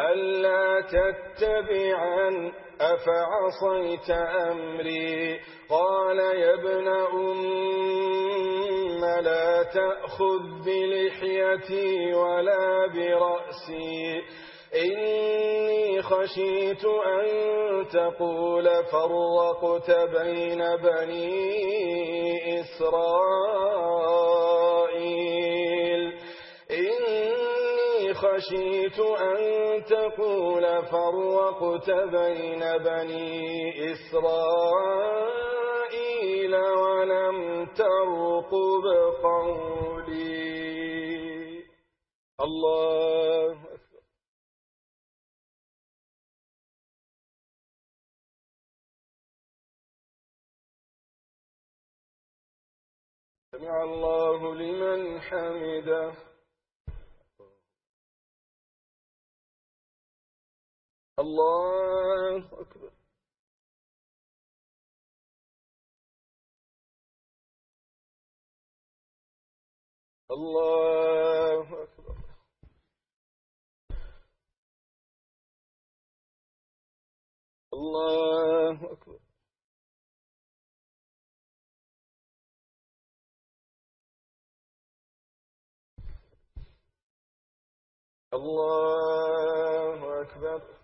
ألا تتبعا أفعصيت أمري قال يا ابن أم لا تأخذ بلحيتي ولا برأسي إني خشيت أن تقول فرقت بين بني إسرائيل خشيت أن تقول فرقت بين بني إسرائيل ولم ترقب قولي الله أكبر. سمع الله لمن حمده. الله أكبر الله أكبر الله أكبر الله أكبر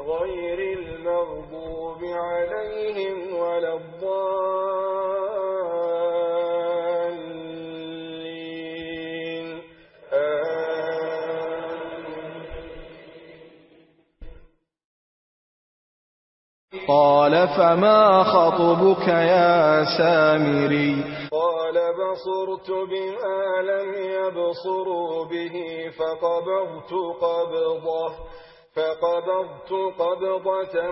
غير المغضوب عليهم ولا الضالين. آمين. قال فما خطبك يا سامري؟ قال بصرت بما لم يبصروا به فقبضت قبضة فقبضت قبضة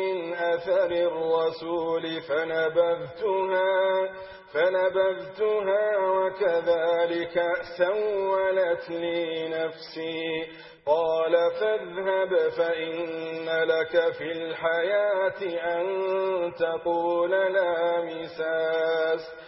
من أثر الرسول فنبذتها فنبذتها وكذلك سولت لي نفسي. قال فاذهب فإن لك في الحياة أن تقول لا مساس.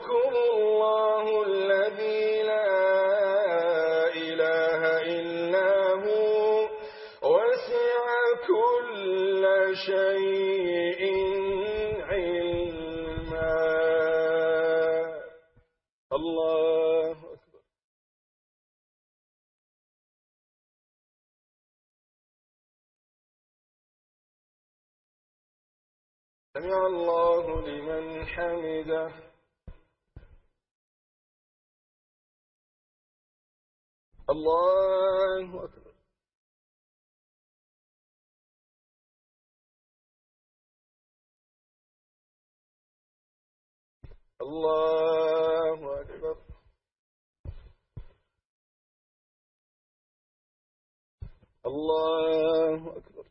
إلهكم الله الذي لا إله إلا هو وسع كل شيء علما. الله أكبر. سمع الله لمن حمده. الله أكبر الله أكبر الله أكبر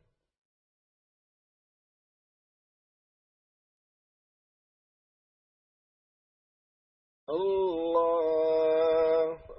الله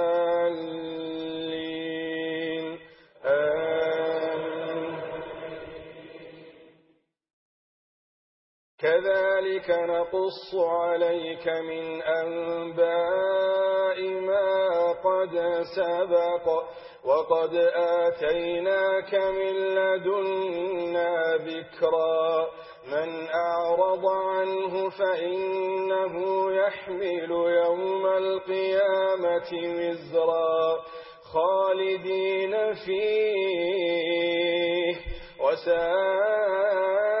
كذلك نقص عليك من أنباء ما قد سبق وقد آتيناك من لدنا ذكرا من أعرض عنه فإنه يحمل يوم القيامة وزرا خالدين فيه وساء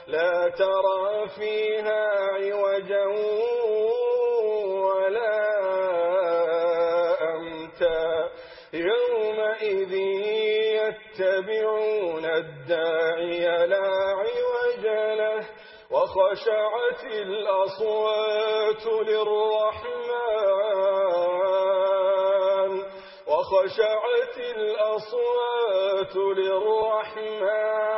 لا ترى فيها عوجا ولا أمتا. يومئذ يتبعون الداعي لا عوج له، وخشعت الأصوات للرحمن. وخشعت الأصوات للرحمن.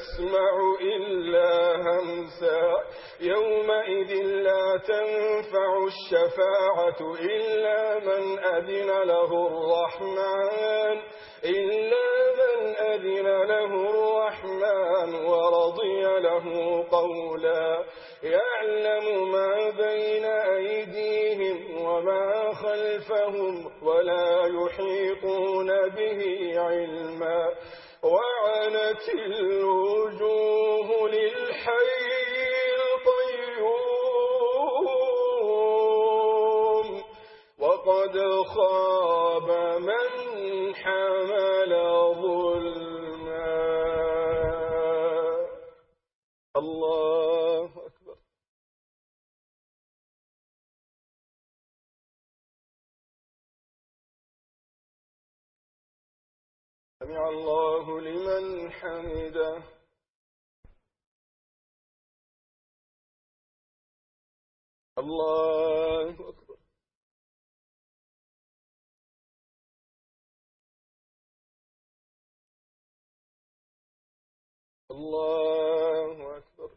تسمع إلا همسا يومئذ لا تنفع الشفاعة إلا من أذن له الرحمن، إلا من أذن له الرحمن ورضي له قولا. يعلم ما بين أيديهم وما خلفهم ولا يحيطون به علما. وعنت الوجوه للحي القيوم وقد خاب من حمل حمده. الله أكبر. الله أكبر.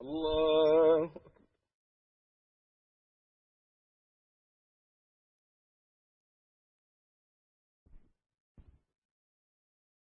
الله أكبر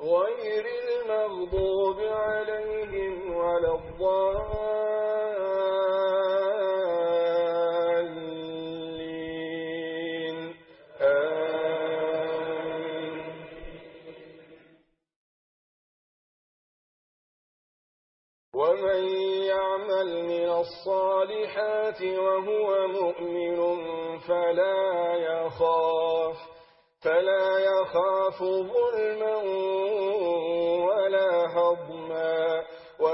غير المغضوب عليهم ولا الضالين. آمين. ومن يعمل من الصالحات وهو مؤمن فلا يخاف فلا يخاف ظلما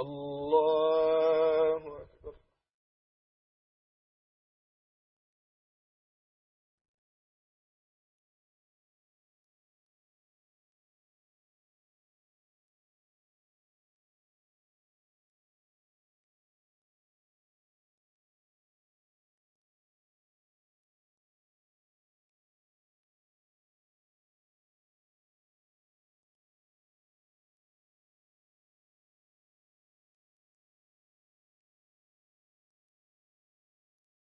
الله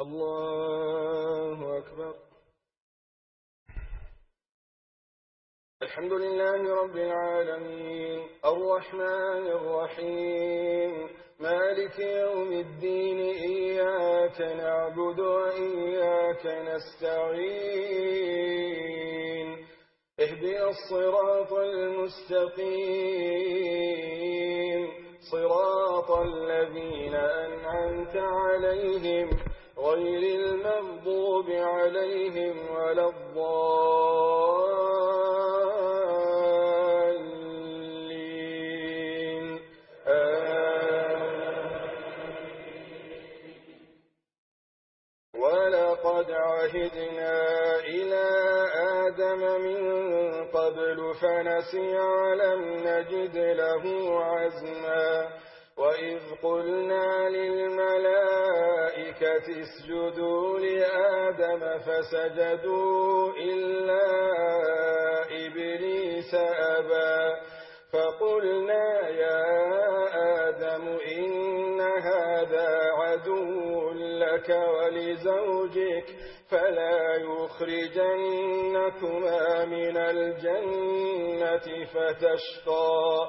الله أكبر الحمد لله رب العالمين الرحمن الرحيم مالك يوم الدين إياك نعبد وإياك نستعين اهدنا الصراط المستقيم صراط الذين أنعمت عليهم غير المغضوب عليهم ولا الضالين. ولقد عهدنا إلى آدم من قبل فنسي ولم نجد له عزما. وإذ قلنا للملائكة اسجدوا لآدم فسجدوا إلا إبليس أبى فقلنا يا آدم إن هذا عدو لك ولزوجك فلا يخرجنكما من الجنة فتشقى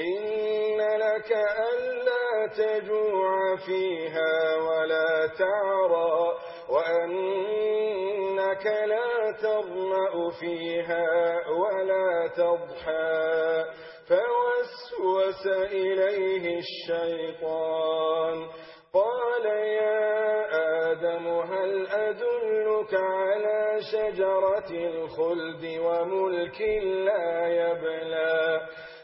إن لك ألا تجوع فيها ولا تعرى وأنك لا تظمأ فيها ولا تضحى فوسوس إليه الشيطان قال يا آدم هل أدلك على شجرة الخلد وملك لا يبلى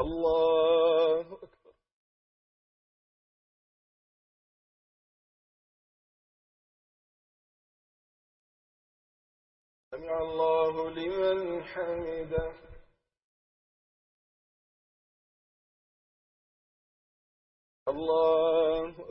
الله أكبر. سمع الله لمن حمده. الله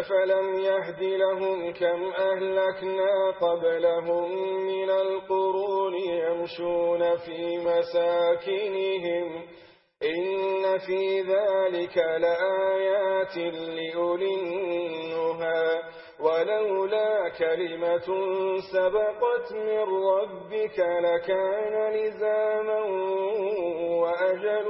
أفلم يهد لهم كم أهلكنا قبلهم من القرون يمشون في مساكنهم إن في ذلك لآيات لأولي النهى ولولا كلمة سبقت من ربك لكان لزاما وأجل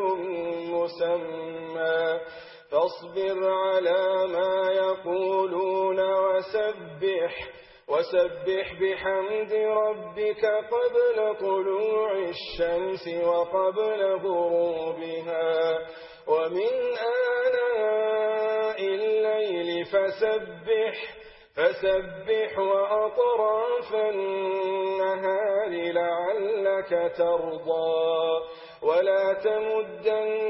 مسمى فاصبر على ما يقولون وسبح وسبح بحمد ربك قبل طلوع الشمس وقبل غروبها. ومن آناء الليل فسبح فسبح وأطراف النهار لعلك ترضى. ولا تمدن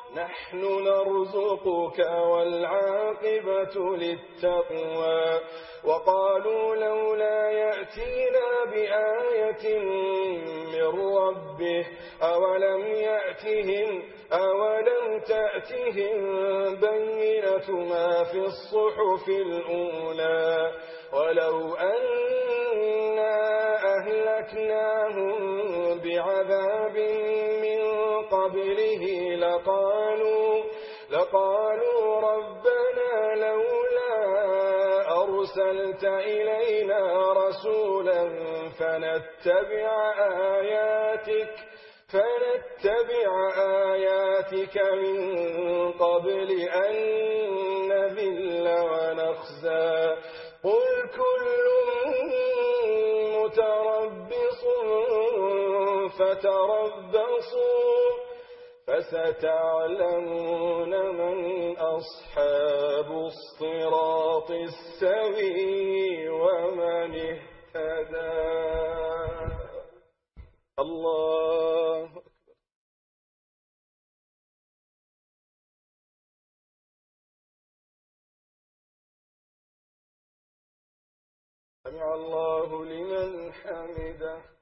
نحن نرزقك والعاقبة للتقوى. وقالوا لولا يأتينا بآية من ربه، أولم يأتهم، أولم تأتهم بينة ما في الصحف الأولى. ولو أنا أهلكناهم بعذاب من قبله لقالوا لقالوا ربنا لولا أرسلت إلينا رسولا فنتبع آياتك فنتبع آياتك من قبل أن نذل ونخزى قل كل متربص فتربصوا فستعلمون من أصحاب الصراط السوي ومن اهتدى. الله أكبر. سمع الله لمن حمده.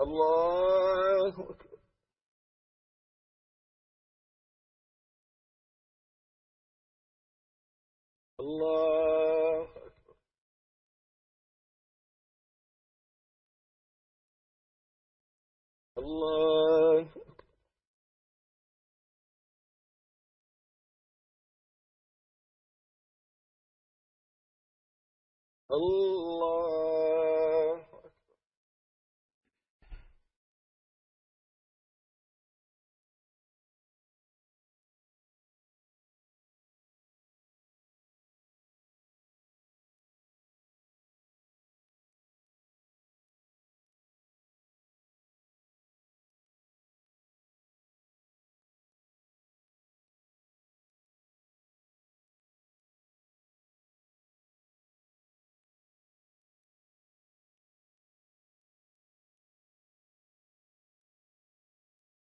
الله أكبر الله أكبر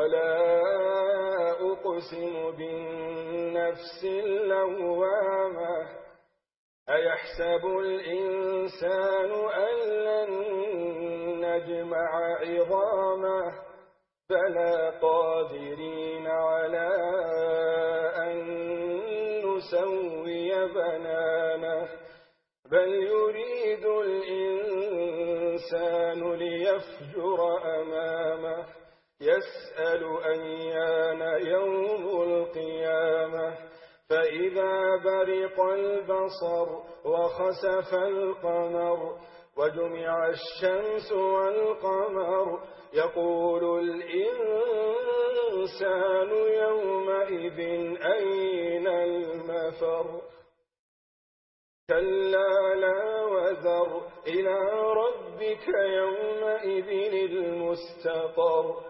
ولا أقسم بالنفس اللوامة أيحسب الإنسان أن لن نجمع عظامه بلى قادرين على أن نسوي بنانه بل يريد الإنسان ليفجر أمامه يسأل أيان يوم القيامة، فإذا برق البصر وخسف القمر وجمع الشمس والقمر، يقول الإنسان يومئذ أين المفر؟ كلا لا وذر، إلى ربك يومئذ المستقر.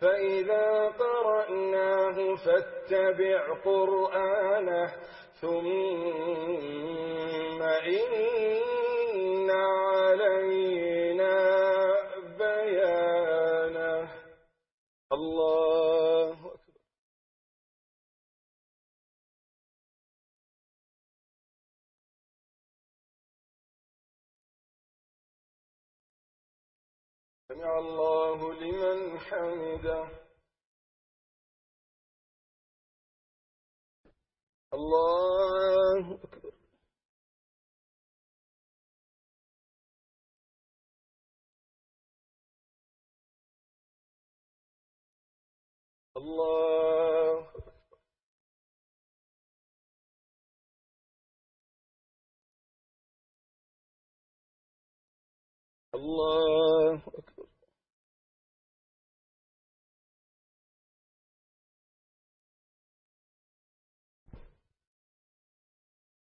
فإذا قرأناه فاتبع قرآنه ثم إن علينا بيانه الله سمع الله لمن حمده. الله أكبر. الله أكبر. الله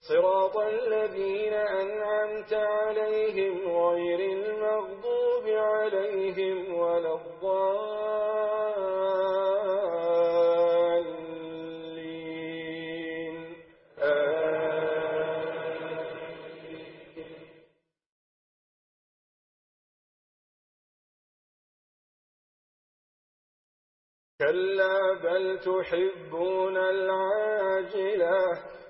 صراط الذين أنعمت عليهم غير المغضوب عليهم ولا الضالين. آمين. كلا بل تحبون العاجلة.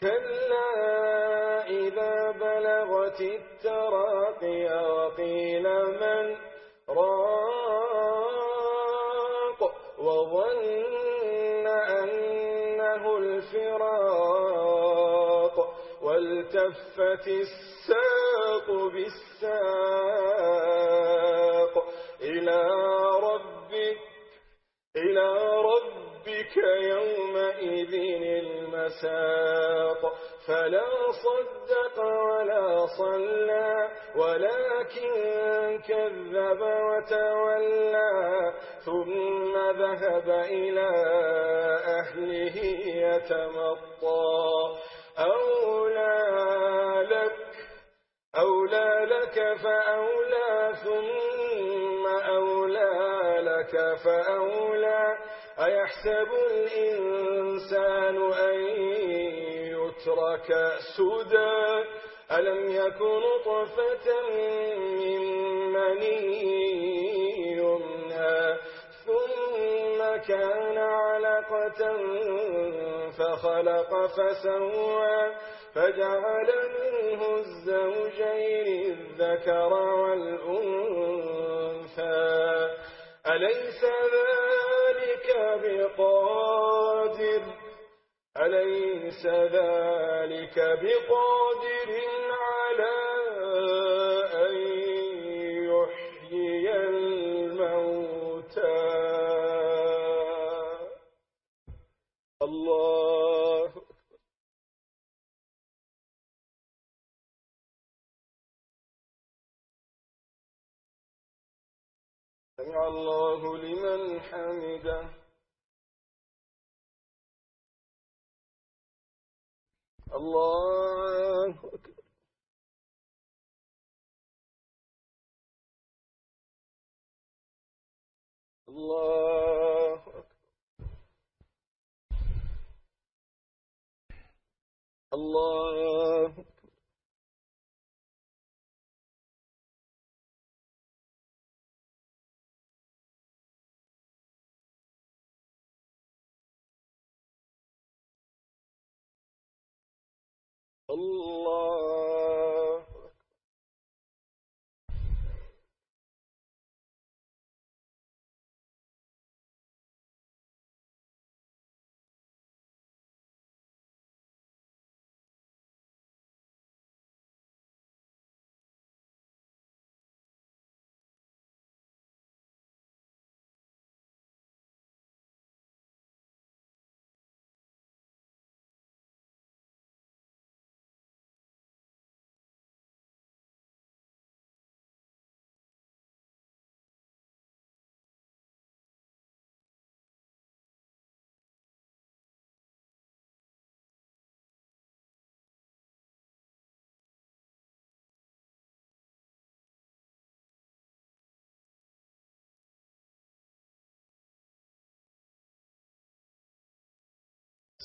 كلا إذا بلغت التراقي وقيل من راق وظن أنه الفراق والتفت الساق بالساق إلى ربك إلى ربك يومئذ المساق. فلا صدق ولا صلى، ولكن كذب وتولى، ثم ذهب إلى أهله يتمطى. أولى لك أولى لك فأولى، ثم أولى لك فأولى. أيحسب الإنسان أن يترك سدى ألم يكن طفة من مني يمنى ثم كان علقة فخلق فسوى فجعل منه الزوجين الذكر والأنثى أليس ذلك بقادر أليس ذلك بقادر على